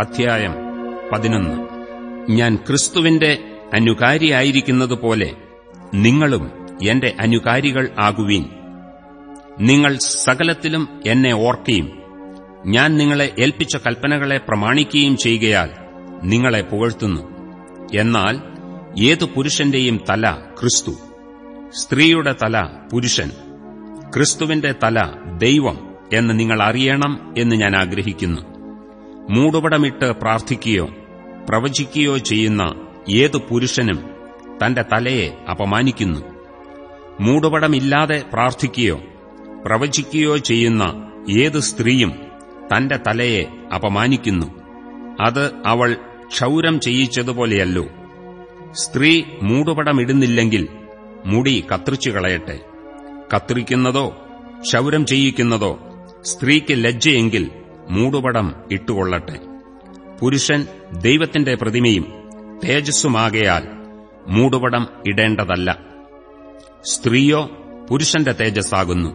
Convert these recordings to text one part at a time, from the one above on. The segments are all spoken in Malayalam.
അധ്യായം പതിനൊന്ന്. ഞാൻ ക്രിസ്തുവിന്റെ അനുകാരിയായിരിക്കുന്നതുപോലെ നിങ്ങളും എന്റെ അനുകാരികൾ ആകുവീൻ. നിങ്ങൾ സകലത്തിലും എന്നെ ഓർക്കുകയും ഞാൻ നിങ്ങളെ ഏൽപ്പിച്ച കൽപ്പനകളെ പ്രമാണിക്കുകയും ചെയ്യുകയാൽ നിങ്ങളെ പുകഴ്ത്തുന്നു. എന്നാൽ ഏതു പുരുഷന്റെയും തല ക്രിസ്തു സ്ത്രീയുടെ തല പുരുഷൻ ക്രിസ്തുവിന്റെ തല ദൈവം എന്ന് നിങ്ങൾ അറിയണം എന്ന് ഞാൻ ആഗ്രഹിക്കുന്നു. മൂടുപടമിട്ട് പ്രാർത്ഥിക്കുകയോ പ്രവചിക്കുകയോ ചെയ്യുന്ന ഏതു പുരുഷനും തന്റെ തലയെ അപമാനിക്കുന്നു. മൂടുപടമില്ലാതെ പ്രാർത്ഥിക്കുകയോ പ്രവചിക്കുകയോ ചെയ്യുന്ന ഏതു സ്ത്രീയും തന്റെ തലയെ അപമാനിക്കുന്നു. അത് അവൾ ക്ഷൗരം ചെയ്യിച്ചതുപോലെയല്ലോ. സ്ത്രീ മൂടുപടമിടുന്നില്ലെങ്കിൽ മുടി കത്രിച്ചു കളയട്ടെ. കത്രിക്കുന്നതോ ക്ഷൗരം ചെയ്യിക്കുന്നതോ സ്ത്രീക്ക് ലജ്ജയെങ്കിൽ മൂടുപടം ഇട്ടുകൊള്ളട്ടെ. പുരുഷൻ ദൈവത്തിന്റെ പ്രതിമയും തേജസ്സുമാകയാൽ മൂടുപടം ഇടേണ്ടതല്ല. സ്ത്രീയോ പുരുഷന്റെ തേജസ്സാകുന്നു.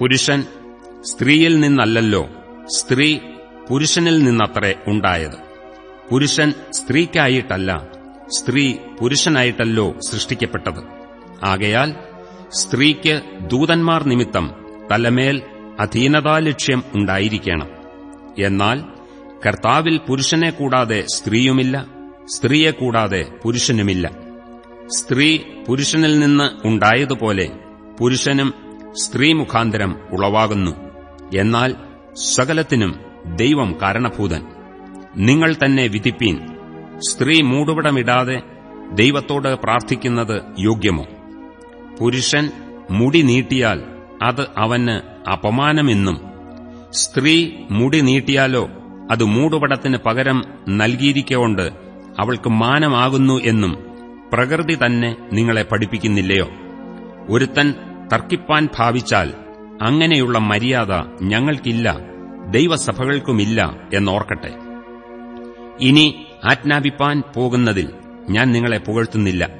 പുരുഷൻ സ്ത്രീയിൽ നിന്നല്ലല്ലോ സ്ത്രീ പുരുഷനിൽ നിന്നത്രേ ഉണ്ടായത്. പുരുഷൻ സ്ത്രീക്കായിട്ടല്ല സ്ത്രീ പുരുഷനായിട്ടല്ലോ സൃഷ്ടിക്കപ്പെട്ടത്. ആകയാൽ സ്ത്രീക്ക് ദൂതന്മാർ നിമിത്തം തലമേൽ അധീനതാലക്ഷ്യം ഉണ്ടായിരിക്കണം. എന്നാൽ കർത്താവിൽ പുരുഷനെ കൂടാതെ സ്ത്രീയുമില്ല സ്ത്രീയെ കൂടാതെ പുരുഷനുമില്ല. സ്ത്രീ പുരുഷനിൽ നിന്ന് ഉണ്ടായതുപോലെ പുരുഷനും സ്ത്രീ മുഖാന്തരം ഉളവാകുന്നു. എന്നാൽ സകലത്തിനും ദൈവം കാരണഭൂതൻ. നിങ്ങൾ തന്നെ വിധിപ്പീൻ സ്ത്രീ മൂടുപടമിടാതെ ദൈവത്തോട് പ്രാർത്ഥിക്കുന്നത് യോഗ്യമോ? പുരുഷൻ മുടി നീട്ടിയാൽ അത് അവന് അപമാനമെന്നും സ്ത്രീ മുടി നീട്ടിയാലോ അത് മൂടുപടത്തിന് പകരം നൽകിയിരിക്കൊണ്ട് അവൾക്ക് മാനമാകുന്നു എന്നും പ്രകൃതി തന്നെ നിങ്ങളെ പഠിപ്പിക്കുന്നില്ലയോ? ഒരുത്തൻ തർക്കിപ്പാൻ ഭാവിച്ചാൽ അങ്ങനെയുള്ള മര്യാദ ഞങ്ങൾക്കില്ല ദൈവസഭകൾക്കുമില്ല എന്നോർക്കട്ടെ. ഇനി ആജ്ഞാപിപ്പാൻ പോകുന്നതിൽ ഞാൻ നിങ്ങളെ പുകഴ്ത്തുന്നില്ല.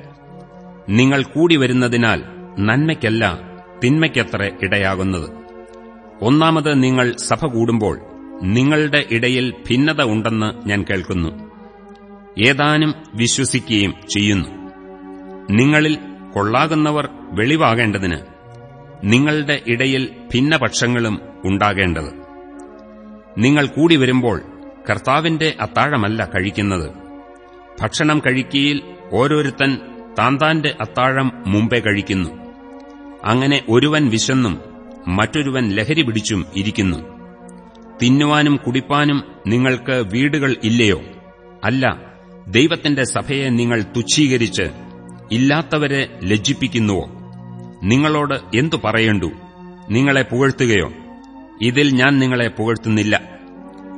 നിങ്ങൾ കൂടി വരുന്നതിനാൽ നന്മയ്ക്കല്ല തിന്മയ്ക്കത്ര ഇടയാകുന്നത്. ഒന്നാമത് നിങ്ങൾ സഭ കൂടുമ്പോൾ നിങ്ങളുടെ ഇടയിൽ ഭിന്നത ഉണ്ടെന്ന് ഞാൻ കേൾക്കുന്നു. ഏതാനും വിശ്വസിക്കുകയും ചെയ്യുന്നു. നിങ്ങളിൽ കൊള്ളാകുന്നവർ വെളിവാകേണ്ടതിന് നിങ്ങളുടെ ഇടയിൽ ഭിന്നപക്ഷങ്ങളും ഉണ്ടാകേണ്ടത്. നിങ്ങൾ കൂടി വരുമ്പോൾ കർത്താവിന്റെ അത്താഴമല്ല കഴിക്കുന്നത്. ഭക്ഷണം കഴിക്കയിൽ ഓരോരുത്തൻ താന്താന്റെ അത്താഴം മുമ്പേ കഴിക്കുന്നു. അങ്ങനെ ഒരുവൻ വിശന്നും മറ്റൊരുവൻ ലഹരി പിടിച്ചും ഇരിക്കുന്നു. തിന്നുവാനും കുടിപ്പാനും നിങ്ങൾക്ക് വീടുകൾ ഇല്ലയോ? അല്ല ദൈവത്തിന്റെ സഭയെ നിങ്ങൾ തുച്ഛീകരിച്ച് ഇല്ലാത്തവരെ ലജ്ജിപ്പിക്കുന്നുവോ? നിങ്ങളോട് എന്തു പറയേണ്ടു? നിങ്ങളെ പുകഴ്ത്തുകയോ? ഇതിൽ ഞാൻ നിങ്ങളെ പുകഴ്ത്തുന്നില്ല.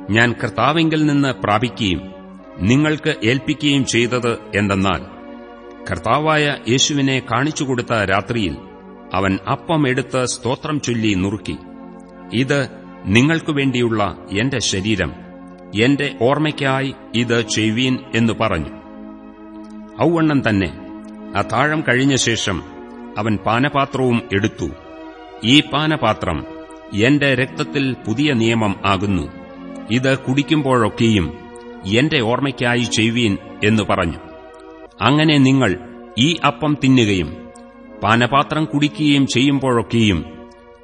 ഞാൻ കർത്താവിങ്കിൽ നിന്ന് പ്രാപിക്കുകയും നിങ്ങൾക്ക് ഏൽപ്പിക്കുകയും ചെയ്തത് എന്തെന്നാൽ കർത്താവായ യേശുവിനെ കാണിച്ചുകൊടുത്ത രാത്രിയിൽ അവൻ അപ്പം എടുത്ത് സ്തോത്രം ചൊല്ലി നുറുക്കി. ഇത് നിങ്ങൾക്കു വേണ്ടിയുള്ള എന്റെ ശരീരം. എന്റെ ഓർമ്മയ്ക്കായി ഇത് ചെയ്യുവീൻ എന്നു പറഞ്ഞു. ഔവണ്ണം തന്നെ. അത്താഴം കഴിഞ്ഞ ശേഷം അവൻ പാനപാത്രവും എടുത്തു. ഈ പാനപാത്രം എന്റെ രക്തത്തിൽ പുതിയ നിയമം ആകുന്നു. ഇത് കുടിക്കുമ്പോഴൊക്കെയും എന്റെ ഓർമ്മയ്ക്കായി ചെയ്യുവീൻ എന്നു പറഞ്ഞു. അങ്ങനെ നിങ്ങൾ ഈ അപ്പം തിന്നുകയും പാനപാത്രം കുടിക്കുകയും ചെയ്യുമ്പോഴൊക്കെയും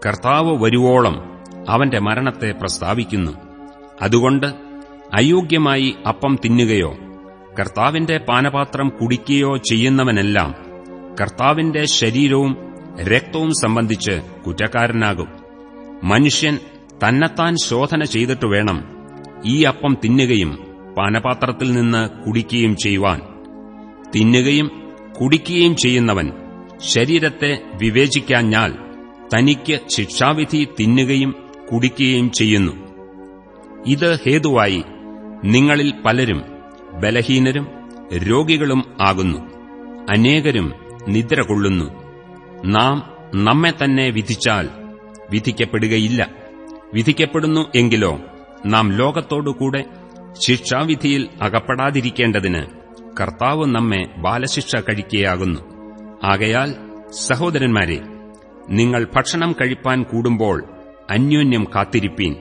കർത്താവ് വരുവോളം അവന്റെ മരണത്തെ പ്രസ്താവിക്കുന്നു. അതുകൊണ്ട് അയോഗ്യമായി അപ്പം തിന്നുകയോ കർത്താവിന്റെ പാനപാത്രം കുടിക്കുകയോ ചെയ്യുന്നവനെല്ലാം കർത്താവിന്റെ ശരീരവും രക്തവും സംബന്ധിച്ച് കുറ്റക്കാരനാകും. മനുഷ്യൻ തന്നെത്താൻ ശോധന ചെയ്തിട്ട് വേണം ഈ അപ്പം തിന്നുകയും പാനപാത്രത്തിൽ നിന്ന് കുടിക്കുകയും ചെയ്യുവാൻ. തിന്നുകയും കുടിക്കുകയും ചെയ്യുന്നവൻ ശരീരത്തെ വിവേചിക്കാഞ്ഞാൽ തനിക്ക് ശിക്ഷാവിധി തിന്നുകയും കുടിക്കുകയും ചെയ്യുന്നു. ഇത് ഹേതുവായി നിങ്ങളിൽ പലരും ബലഹീനരും രോഗികളും ആകുന്നു. അനേകരും നിദ്ര കൊള്ളുന്നു. നാം നമ്മെ തന്നെ വിധിച്ചാൽ വിധിക്കപ്പെടുകയില്ല. വിധിക്കപ്പെടുന്നു എങ്കിലോ നാം ലോകത്തോടുകൂടെ ശിക്ഷാവിധിയിൽ അകപ്പെടാതിരിക്കേണ്ടതിന് കർത്താവ് നമ്മെ ബാലശിക്ഷ കഴിക്കുകയാകുന്നു ആകയാൽ സഹോദരന്മാരെ നിങ്ങൾ ഭക്ഷണം കഴിപ്പാൻ കൂടുമ്പോൾ അന്യോന്യം കാത്തിരിപ്പീൻ.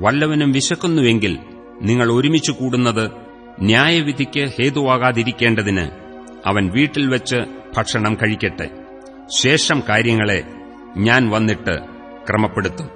വല്ലവനും വിശക്കുന്നുവെങ്കിൽ നിങ്ങൾ ഒരുമിച്ച് കൂടുന്നത് ന്യായവിധിക്ക് ഹേതുവാകാതിരിക്കേണ്ടതിന് അവൻ വീട്ടിൽ വെച്ച് ഭക്ഷണം കഴിക്കട്ടെ. ശേഷം കാര്യങ്ങളെ ഞാൻ വന്നിട്ട് ക്രമപ്പെടുത്തും.